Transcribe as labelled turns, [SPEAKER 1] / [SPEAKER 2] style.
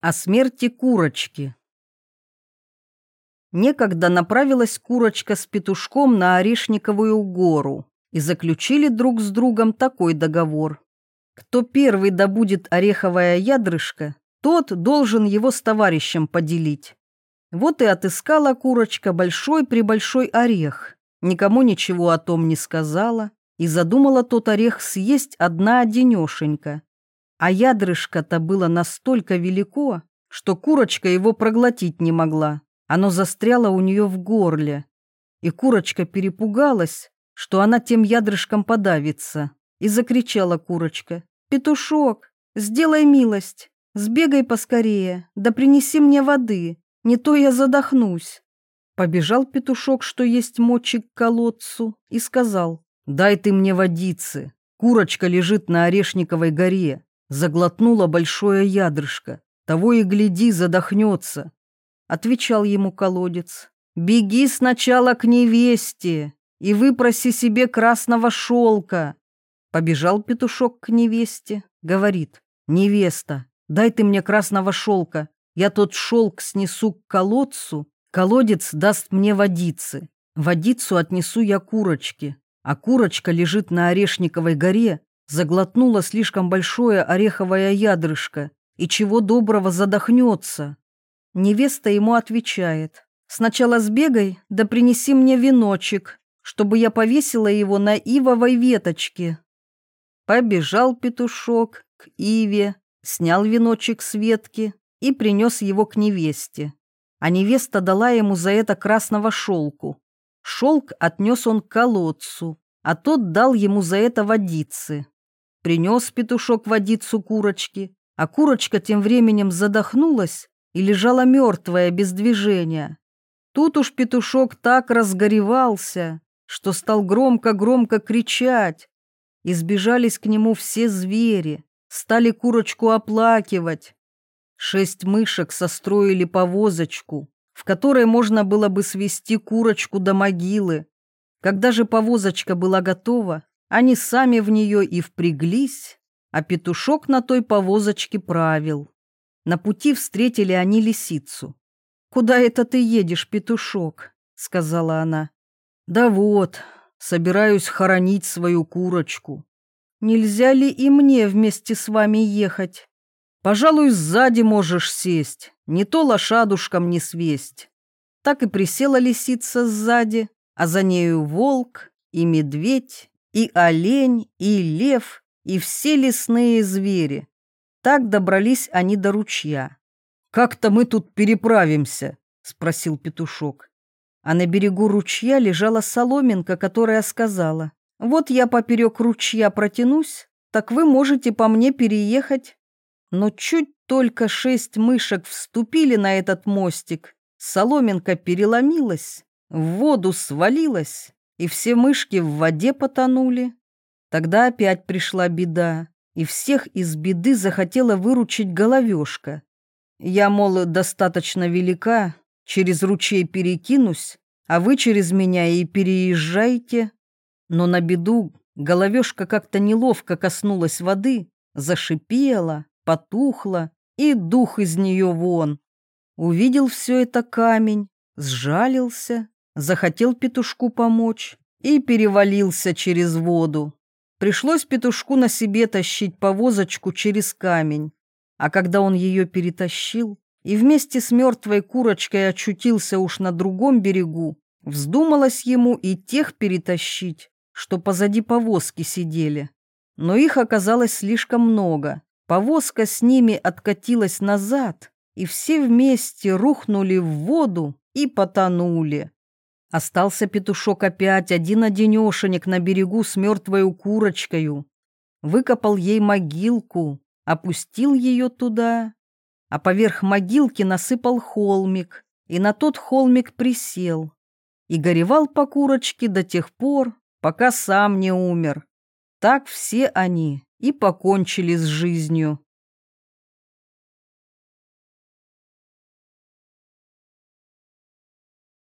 [SPEAKER 1] О смерти курочки. Некогда направилась курочка с петушком на Орешниковую гору и заключили друг с другом такой договор. Кто первый добудет ореховое ядрышко, тот должен его с товарищем поделить. Вот и отыскала курочка большой-пребольшой орех, никому ничего о том не сказала и задумала тот орех съесть одна одинешенька. А ядрышко-то было настолько велико, что курочка его проглотить не могла. Оно застряло у нее в горле. И курочка перепугалась, что она тем ядрышком подавится. И закричала курочка. «Петушок, сделай милость, сбегай поскорее, да принеси мне воды, не то я задохнусь». Побежал петушок, что есть мочи к колодцу, и сказал, «Дай ты мне водицы, курочка лежит на Орешниковой горе, заглотнула большое ядрышко, того и гляди, задохнется. Отвечал ему колодец, беги сначала к невесте и выпроси себе красного шелка. Побежал петушок к невесте, говорит, невеста, дай ты мне красного шелка, я тот шелк снесу к колодцу, колодец даст мне водицы, водицу отнесу я курочке, а курочка лежит на Орешниковой горе, заглотнула слишком большое ореховое ядрышко и чего доброго задохнется. Невеста ему отвечает, «Сначала сбегай, да принеси мне веночек, чтобы я повесила его на ивовой веточке». Побежал петушок к иве, снял веночек с ветки и принес его к невесте. А невеста дала ему за это красного шелку. Шелк отнес он к колодцу, а тот дал ему за это водицы. Принес петушок водицу курочки, а курочка тем временем задохнулась и лежала мертвая без движения. Тут уж петушок так разгоревался, что стал громко-громко кричать. Избежались к нему все звери, стали курочку оплакивать. Шесть мышек состроили повозочку, в которой можно было бы свести курочку до могилы. Когда же повозочка была готова, они сами в нее и впряглись, а петушок на той повозочке правил. На пути встретили они лисицу. «Куда это ты едешь, петушок?» — сказала она. «Да вот, собираюсь хоронить свою курочку. Нельзя ли и мне вместе с вами ехать? Пожалуй, сзади можешь сесть, не то лошадушкам не свесть». Так и присела лисица сзади, а за нею волк и медведь и олень, и лев, и все лесные звери. Так добрались они до ручья. «Как-то мы тут переправимся?» — спросил петушок. А на берегу ручья лежала соломинка, которая сказала, «Вот я поперек ручья протянусь, так вы можете по мне переехать». Но чуть только шесть мышек вступили на этот мостик, соломинка переломилась, в воду свалилась, и все мышки в воде потонули. Тогда опять пришла беда, и всех из беды захотела выручить головешка. Я, мол, достаточно велика, через ручей перекинусь, а вы через меня и переезжайте. Но на беду головешка как-то неловко коснулась воды, зашипела, потухла, и дух из нее вон. Увидел все это камень, сжалился захотел петушку помочь и перевалился через воду. Пришлось петушку на себе тащить повозочку через камень, а когда он ее перетащил и вместе с мертвой курочкой очутился уж на другом берегу, вздумалось ему и тех перетащить, что позади повозки сидели. Но их оказалось слишком много. Повозка с ними откатилась назад, и все вместе рухнули в воду и потонули. Остался петушок опять один-одинешенек на берегу с мертвой курочкою. Выкопал ей могилку, опустил ее туда, а поверх могилки насыпал холмик, и на тот холмик присел. И горевал по курочке до тех пор, пока сам не умер. Так все они и покончили с жизнью.